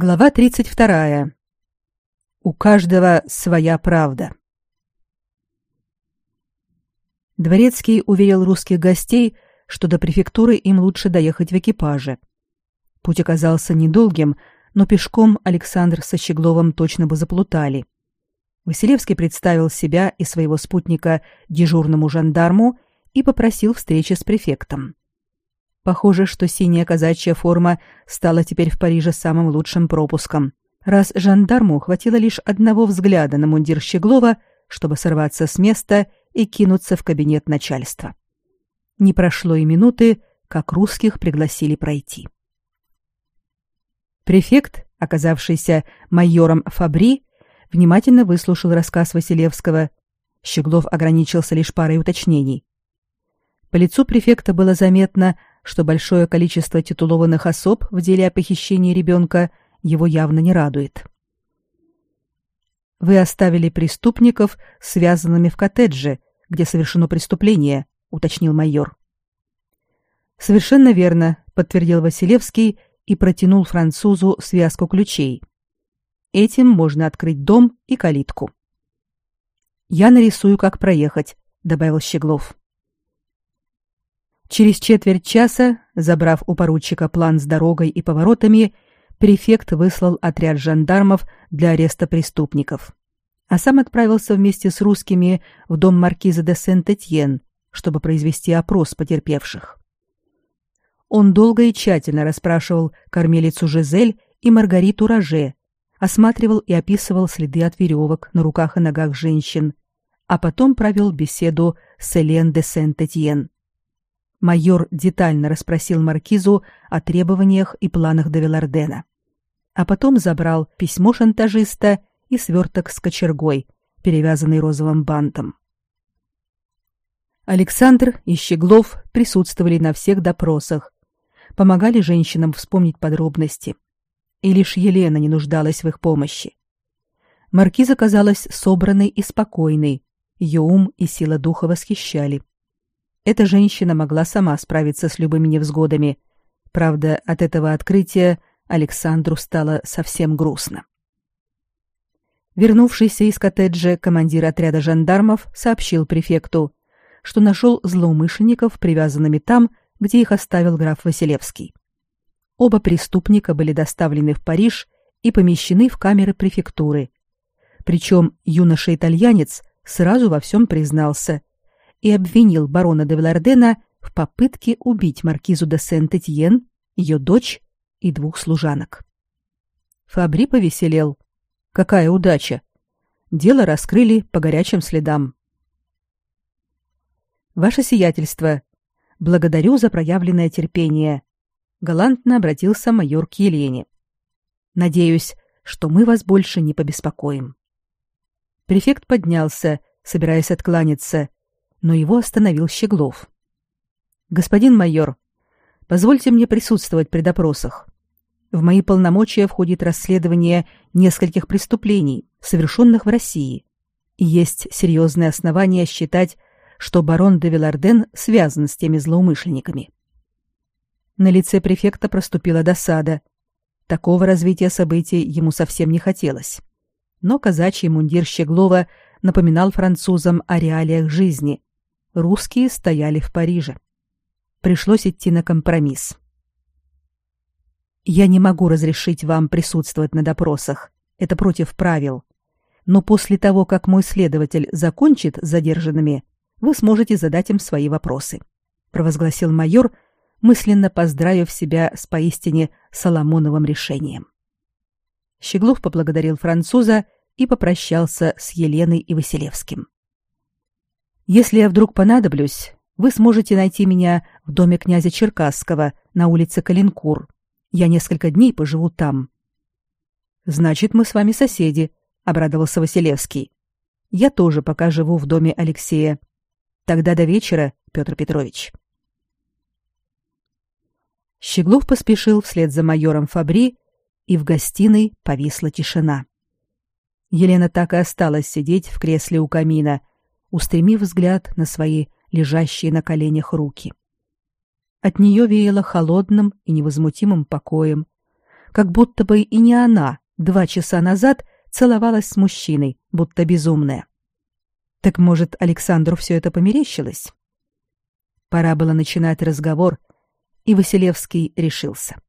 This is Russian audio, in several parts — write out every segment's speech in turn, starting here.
Глава 32. У каждого своя правда. Дворецкий уверил русских гостей, что до префектуры им лучше доехать в экипаже. Путь оказался недолгим, но пешком Александр со Щегловым точно бы заплутали. Василевский представил себя и своего спутника дежурному жандарму и попросил встречи с префектом. Похоже, что синяя казачья форма стала теперь в Париже самым лучшим пропуском, раз жандарму хватило лишь одного взгляда на мундир Щеглова, чтобы сорваться с места и кинуться в кабинет начальства. Не прошло и минуты, как русских пригласили пройти. Префект, оказавшийся майором Фабри, внимательно выслушал рассказ Василевского. Щеглов ограничился лишь парой уточнений. По лицу префекта было заметно, что большое количество титулованных особ в деле о похищении ребенка его явно не радует. Вы оставили преступников связанными в коттедже, где совершено преступление, уточнил майор. Совершенно верно, подтвердил Василевский и протянул французу связку ключей. Этим можно открыть дом и калитку. Я нарисую, как проехать, добавил Щеглов. Через четверть часа, забрав у поручика план с дорогой и поворотами, префект выслал отряд жандармов для ареста преступников, а сам отправился вместе с русскими в дом маркиза де Сент-Этьен, чтобы произвести опрос потерпевших. Он долго и тщательно расспрашивал кормилицу Жизель и Маргариту Роже, осматривал и описывал следы от веревок на руках и ногах женщин, а потом провел беседу с Элен де Сент-Этьен. Майор детально расспросил маркизу о требованиях и планах Девилардена. А потом забрал письмо шантажиста и сверток с кочергой, перевязанный розовым бантом. Александр и Щеглов присутствовали на всех допросах, помогали женщинам вспомнить подробности. И лишь Елена не нуждалась в их помощи. Маркиза казалась собранной и спокойной, ее ум и сила духа восхищали. Эта женщина могла сама справиться с любыми невзгодами. Правда, от этого открытия Александру стало совсем грустно. Вернувшийся из коттеджа командир отряда жандармов сообщил префекту, что нашел злоумышленников привязанными там, где их оставил граф Василевский. Оба преступника были доставлены в Париж и помещены в камеры префектуры. Причем юноша-итальянец сразу во всем признался и обвинил барона де Вилардена в попытке убить маркизу де Сент-Этьен, ее дочь и двух служанок. Фабри повеселел. Какая удача! Дело раскрыли по горячим следам. Ваше сиятельство, благодарю за проявленное терпение, галантно обратился майор к Елене. Надеюсь, что мы вас больше не побеспокоим. Префект поднялся, собираясь откланяться, но его остановил Щеглов. Господин майор, позвольте мне присутствовать при допросах. В мои полномочия входит расследование нескольких преступлений, совершенных в России. И есть серьезные основания считать, что барон де Виларден связан с теми злоумышленниками. На лице префекта проступила досада. Такого развития событий ему совсем не хотелось. Но казачий мундир Щеглова напоминал французам о реалиях жизни, русские стояли в Париже. Пришлось идти на компромисс. Я не могу разрешить вам присутствовать на допросах. Это против правил. Но после того, как мой следователь закончит с задержанными, вы сможете задать им свои вопросы, провозгласил майор, мысленно поздравив себя с поистине Соломоновым решением. Щеглов поблагодарил француза и попрощался с Еленой и Василевским. Если я вдруг понадоблюсь, вы сможете найти меня в доме князя Черкасского на улице Калинкур. Я несколько дней поживу там. Значит, мы с вами соседи, обрадовался Василевский. Я тоже пока живу в доме Алексея. Тогда до вечера, Петр Петрович. Щеглов поспешил вслед за майором Фабри, и в гостиной повисла тишина. Елена так и осталась сидеть в кресле у камина, устремив взгляд на свои лежащие на коленях руки. От нее веяло холодным и невозмутимым покоем, как будто бы и не она два часа назад целовалась с мужчиной, будто безумная. Так может, Александру все это померещилось? Пора было начинать разговор, и Василевский решился.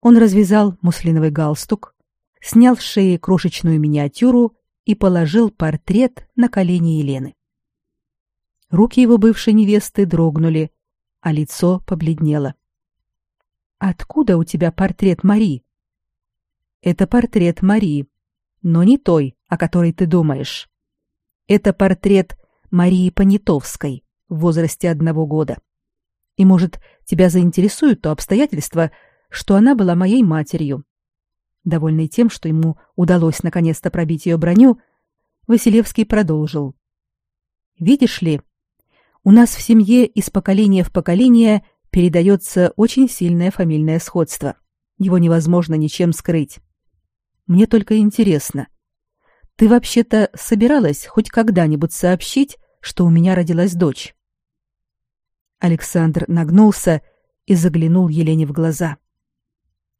Он развязал муслиновый галстук, снял с шеи крошечную миниатюру и положил портрет на колени Елены. Руки его бывшей невесты дрогнули, а лицо побледнело. Откуда у тебя портрет Мари? Это портрет Мари, но не той, о которой ты думаешь. Это портрет Марии Понятовской в возрасте одного года. И, может, тебя заинтересует то обстоятельство, что она была моей матерью. Довольный тем, что ему удалось наконец-то пробить ее броню, Василевский продолжил. «Видишь ли, у нас в семье из поколения в поколение передается очень сильное фамильное сходство. Его невозможно ничем скрыть. Мне только интересно. Ты вообще-то собиралась хоть когда-нибудь сообщить, что у меня родилась дочь? Александр нагнулся и заглянул Елене в глаза.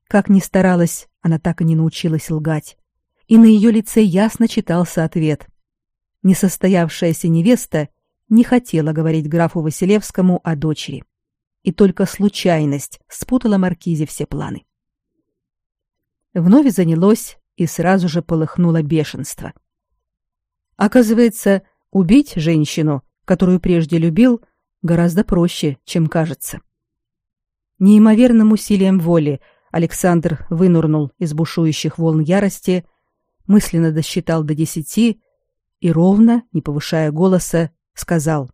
Как ни старалась, она так и не научилась лгать. И на ее лице ясно читался ответ. Несостоявшаяся невеста не хотела говорить графу Василевскому о дочери. И только случайность спутала маркизе все планы. Вновь занялось и сразу же полыхнуло бешенство. Оказывается, убить женщину, которую прежде любил, гораздо проще, чем кажется. Неимоверным усилием воли Александр вынурнул из бушующих волн ярости, мысленно досчитал до десяти и ровно, не повышая голоса, сказал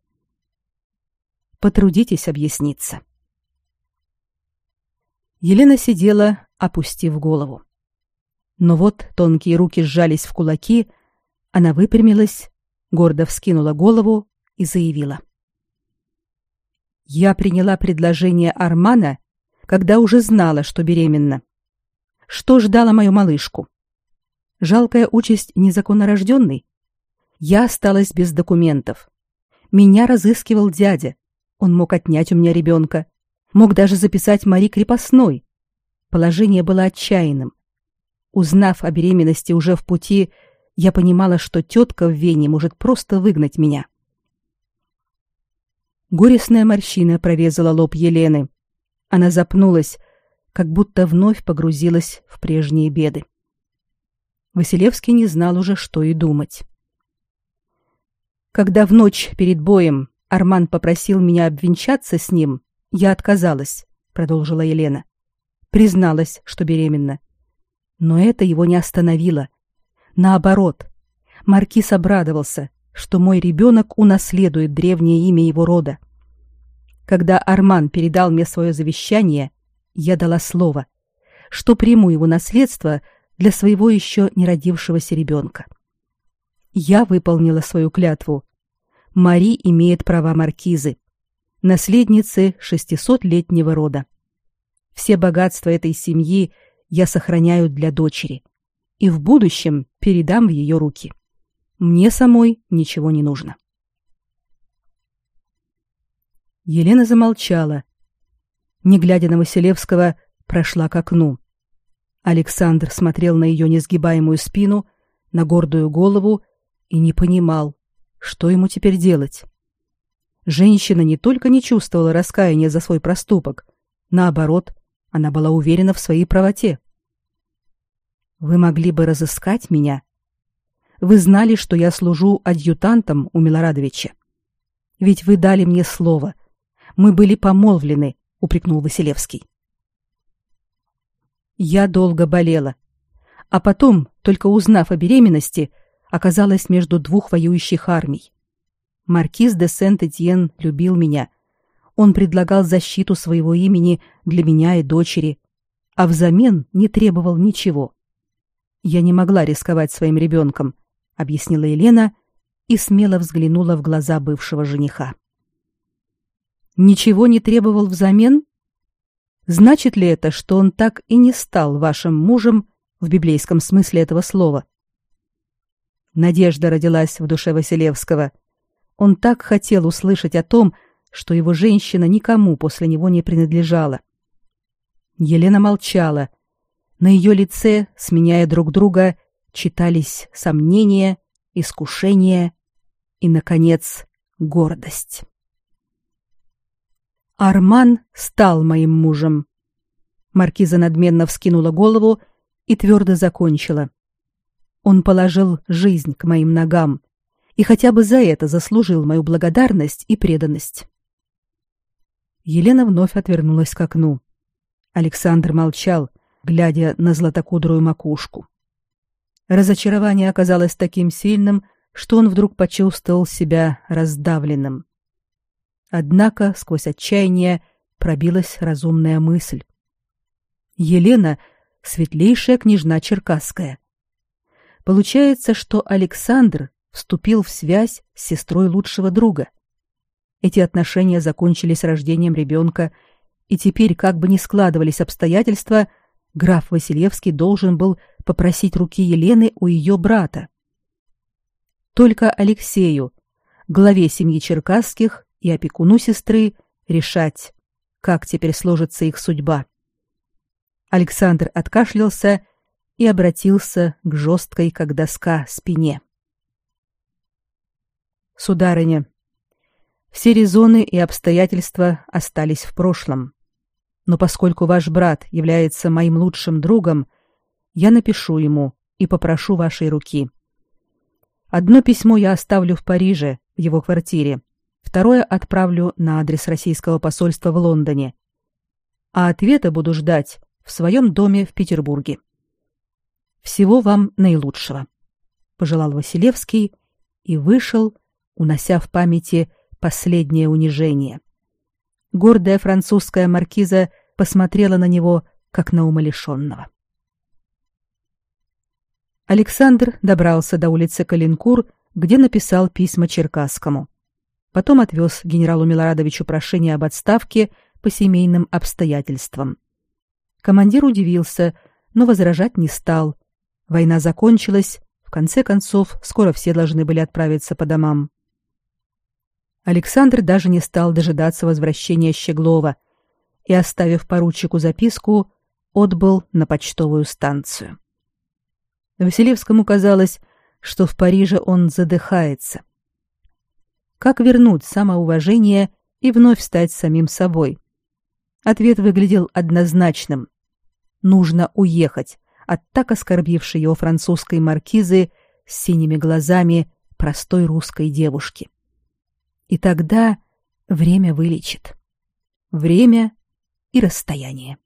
«Потрудитесь объясниться». Елена сидела, опустив голову. Но вот тонкие руки сжались в кулаки, она выпрямилась, гордо вскинула голову и заявила. «Я приняла предложение Армана, когда уже знала, что беременна. Что ждала мою малышку? Жалкая участь незаконнорожденной? Я осталась без документов. Меня разыскивал дядя. Он мог отнять у меня ребенка. Мог даже записать Мари крепостной. Положение было отчаянным. Узнав о беременности уже в пути, я понимала, что тетка в Вене может просто выгнать меня. Горестная морщина прорезала лоб Елены. Она запнулась, как будто вновь погрузилась в прежние беды. Василевский не знал уже, что и думать. Когда в ночь перед боем Арман попросил меня обвенчаться с ним, я отказалась, продолжила Елена. Призналась, что беременна. Но это его не остановило. Наоборот, маркиз обрадовался, что мой ребенок унаследует древнее имя его рода. Когда Арман передал мне свое завещание, я дала слово, что приму его наследство для своего еще не родившегося ребенка. Я выполнила свою клятву. Мари имеет права маркизы, наследницы шестисотлетнего рода. Все богатства этой семьи я сохраняю для дочери и в будущем передам в ее руки. Мне самой ничего не нужно. Елена замолчала. Не глядя на Василевского, прошла к окну. Александр смотрел на ее несгибаемую спину, на гордую голову и не понимал, что ему теперь делать. Женщина не только не чувствовала раскаяния за свой проступок, наоборот, она была уверена в своей правоте. Вы могли бы разыскать меня. Вы знали, что я служу адъютантом у Милорадовича. Ведь вы дали мне слово. Мы были помолвлены, упрекнул Василевский. Я долго болела, а потом, только узнав о беременности, оказалась между двух воюющих армий. Маркиз де Сент-Этьен любил меня. Он предлагал защиту своего имени для меня и дочери, а взамен не требовал ничего. Я не могла рисковать своим ребенком, объяснила Елена и смело взглянула в глаза бывшего жениха. Ничего не требовал взамен? Значит ли это, что он так и не стал вашим мужем в библейском смысле этого слова? Надежда родилась в душе Василевского. Он так хотел услышать о том, что его женщина никому после него не принадлежала. Елена молчала, На ее лице, сменяя друг друга, читались сомнения, искушение и, наконец, гордость. Арман стал моим мужем. Маркиза надменно вскинула голову и твердо закончила. Он положил жизнь к моим ногам и хотя бы за это заслужил мою благодарность и преданность. Елена вновь отвернулась к окну. Александр молчал, глядя на златокудрую макушку. Разочарование оказалось таким сильным, что он вдруг почувствовал себя раздавленным. Однако сквозь отчаяние пробилась разумная мысль. Елена — светлейшая княжна Черкасская. Получается, что Александр вступил в связь с сестрой лучшего друга. Эти отношения закончились рождением ребенка, и теперь, как бы ни складывались обстоятельства, граф Василевский должен был попросить руки Елены у ее брата. Только Алексею, главе семьи Черкасских, и опекуну сестры решать, как теперь сложится их судьба. Александр откашлялся и обратился к жесткой, как доска, спине. Сударыня, все резоны и обстоятельства остались в прошлом. Но поскольку ваш брат является моим лучшим другом, я напишу ему и попрошу вашей руки. Одно письмо я оставлю в Париже, в его квартире, Второе отправлю на адрес российского посольства в Лондоне. А ответа буду ждать в своем доме в Петербурге. Всего вам наилучшего, пожелал Василевский и вышел, унося в памяти последнее унижение. Гордая французская маркиза посмотрела на него как на умалишенного. Александр добрался до улицы Калинкур, где написал письма Черкасскому. Потом отвез генералу Милорадовичу прошение об отставке по семейным обстоятельствам. Командир удивился, но возражать не стал. Война закончилась, в конце концов, скоро все должны были отправиться по домам. Александр даже не стал дожидаться возвращения Щеглова и, оставив поручику записку, отбыл на почтовую станцию. Василевскому казалось, что в Париже он задыхается — как вернуть самоуважение и вновь стать самим собой? Ответ выглядел однозначным. Нужно уехать от так оскорбившей его французской маркизы с синими глазами простой русской девушки. И тогда время вылечит. Время и расстояние.